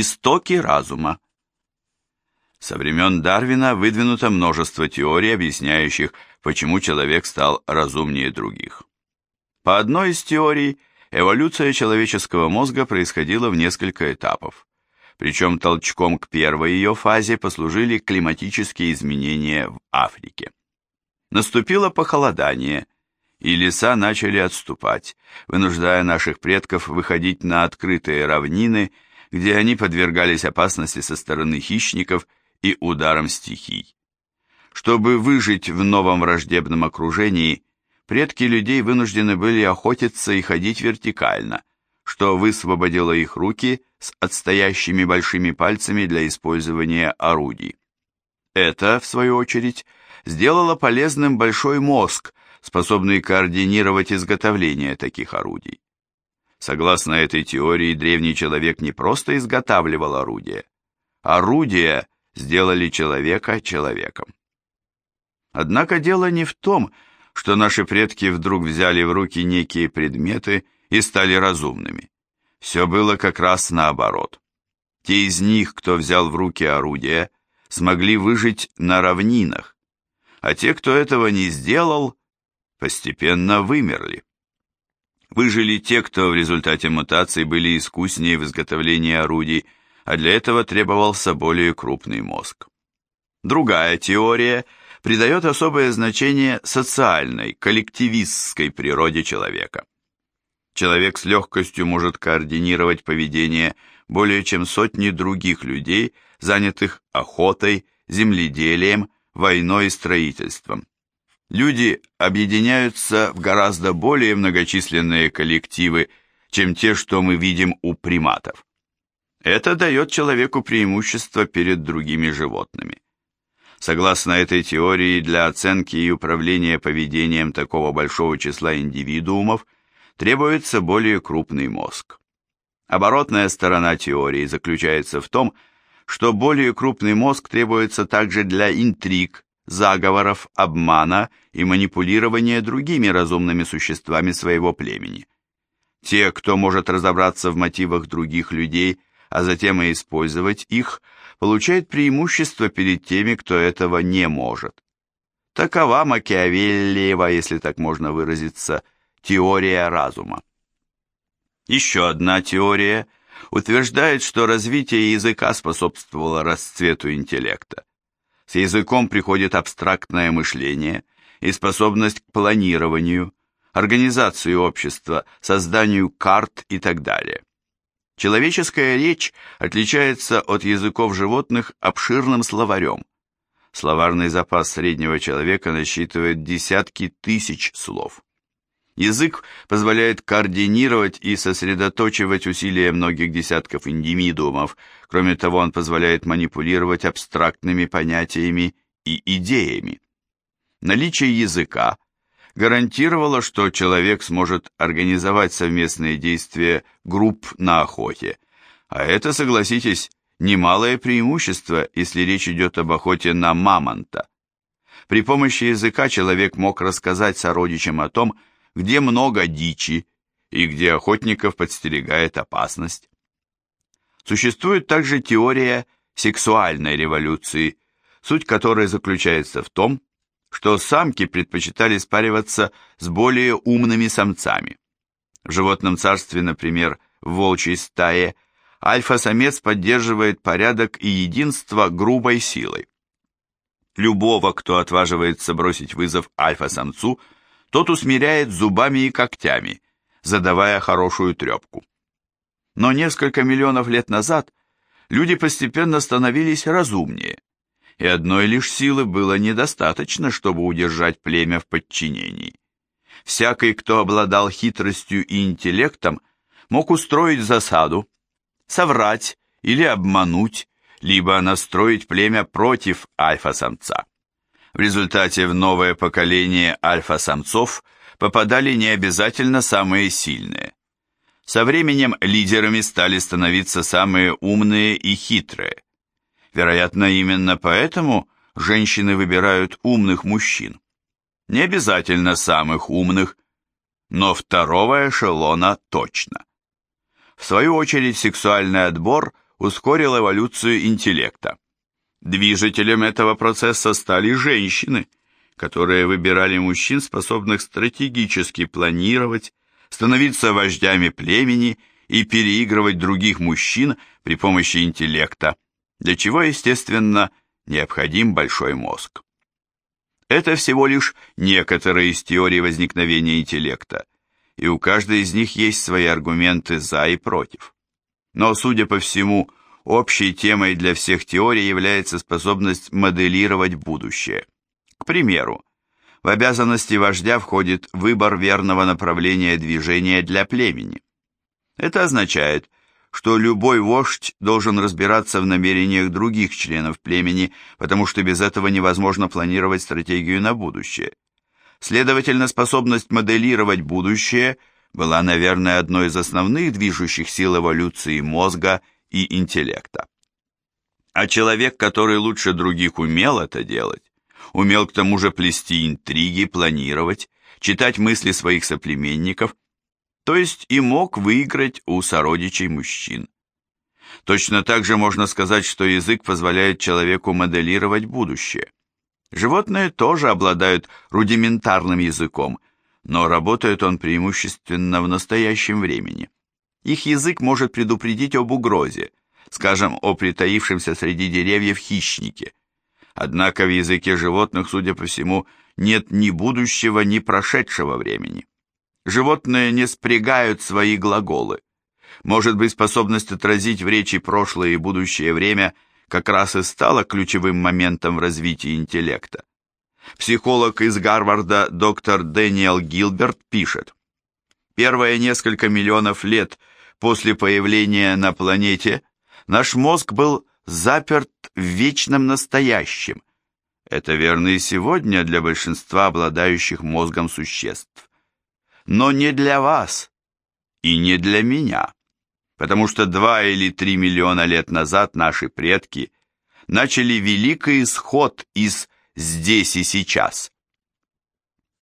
Истоки разума. Со времен Дарвина выдвинуто множество теорий, объясняющих, почему человек стал разумнее других. По одной из теорий, эволюция человеческого мозга происходила в несколько этапов. Причем толчком к первой ее фазе послужили климатические изменения в Африке. Наступило похолодание, и леса начали отступать, вынуждая наших предков выходить на открытые равнины, где они подвергались опасности со стороны хищников и ударам стихий. Чтобы выжить в новом враждебном окружении, предки людей вынуждены были охотиться и ходить вертикально, что высвободило их руки с отстоящими большими пальцами для использования орудий. Это, в свою очередь, сделало полезным большой мозг, способный координировать изготовление таких орудий. Согласно этой теории, древний человек не просто изготавливал орудия. Орудия сделали человека человеком. Однако дело не в том, что наши предки вдруг взяли в руки некие предметы и стали разумными. Все было как раз наоборот. Те из них, кто взял в руки орудия, смогли выжить на равнинах, а те, кто этого не сделал, постепенно вымерли. Выжили те, кто в результате мутаций были искуснее в изготовлении орудий, а для этого требовался более крупный мозг. Другая теория придает особое значение социальной, коллективистской природе человека. Человек с легкостью может координировать поведение более чем сотни других людей, занятых охотой, земледелием, войной и строительством. Люди объединяются в гораздо более многочисленные коллективы, чем те, что мы видим у приматов. Это дает человеку преимущество перед другими животными. Согласно этой теории, для оценки и управления поведением такого большого числа индивидуумов требуется более крупный мозг. Оборотная сторона теории заключается в том, что более крупный мозг требуется также для интриг, заговоров, обмана и манипулирования другими разумными существами своего племени. Те, кто может разобраться в мотивах других людей, а затем и использовать их, получают преимущество перед теми, кто этого не может. Такова Макиавеллиева, если так можно выразиться, теория разума. Еще одна теория утверждает, что развитие языка способствовало расцвету интеллекта. С языком приходит абстрактное мышление и способность к планированию, организации общества, созданию карт и так далее. Человеческая речь отличается от языков животных обширным словарем. Словарный запас среднего человека насчитывает десятки тысяч слов. Язык позволяет координировать и сосредоточивать усилия многих десятков индивидуумов. Кроме того, он позволяет манипулировать абстрактными понятиями и идеями. Наличие языка гарантировало, что человек сможет организовать совместные действия групп на охоте. А это, согласитесь, немалое преимущество, если речь идет об охоте на мамонта. При помощи языка человек мог рассказать сородичам о том, где много дичи и где охотников подстерегает опасность. Существует также теория сексуальной революции, суть которой заключается в том, что самки предпочитали спариваться с более умными самцами. В животном царстве, например, в волчьей стае, альфа-самец поддерживает порядок и единство грубой силой. Любого, кто отваживается бросить вызов альфа-самцу – тот усмиряет зубами и когтями, задавая хорошую трепку. Но несколько миллионов лет назад люди постепенно становились разумнее, и одной лишь силы было недостаточно, чтобы удержать племя в подчинении. Всякий, кто обладал хитростью и интеллектом, мог устроить засаду, соврать или обмануть, либо настроить племя против альфа-самца. В результате в новое поколение альфа-самцов попадали не обязательно самые сильные. Со временем лидерами стали становиться самые умные и хитрые. Вероятно, именно поэтому женщины выбирают умных мужчин. Не обязательно самых умных, но второго эшелона точно. В свою очередь, сексуальный отбор ускорил эволюцию интеллекта. Движителем этого процесса стали женщины, которые выбирали мужчин, способных стратегически планировать, становиться вождями племени и переигрывать других мужчин при помощи интеллекта, для чего, естественно, необходим большой мозг. Это всего лишь некоторые из теорий возникновения интеллекта, и у каждой из них есть свои аргументы «за» и «против». Но, судя по всему, общей темой для всех теорий является способность моделировать будущее. К примеру, в обязанности вождя входит выбор верного направления движения для племени. Это означает, что любой вождь должен разбираться в намерениях других членов племени, потому что без этого невозможно планировать стратегию на будущее. Следовательно, способность моделировать будущее была, наверное, одной из основных движущих сил эволюции мозга и интеллекта. А человек, который лучше других умел это делать, умел к тому же плести интриги, планировать, читать мысли своих соплеменников, то есть и мог выиграть у сородичей мужчин. Точно так же можно сказать, что язык позволяет человеку моделировать будущее. Животные тоже обладают рудиментарным языком, но работает он преимущественно в настоящем времени. Их язык может предупредить об угрозе, скажем, о притаившемся среди деревьев хищнике. Однако в языке животных, судя по всему, нет ни будущего, ни прошедшего времени. Животные не спрягают свои глаголы. Может быть, способность отразить в речи прошлое и будущее время – как раз и стало ключевым моментом в развитии интеллекта. Психолог из Гарварда доктор Дэниел Гилберт пишет, «Первые несколько миллионов лет после появления на планете наш мозг был заперт в вечном настоящем. Это верно и сегодня для большинства обладающих мозгом существ. Но не для вас и не для меня потому что два или три миллиона лет назад наши предки начали великий исход из «здесь и сейчас».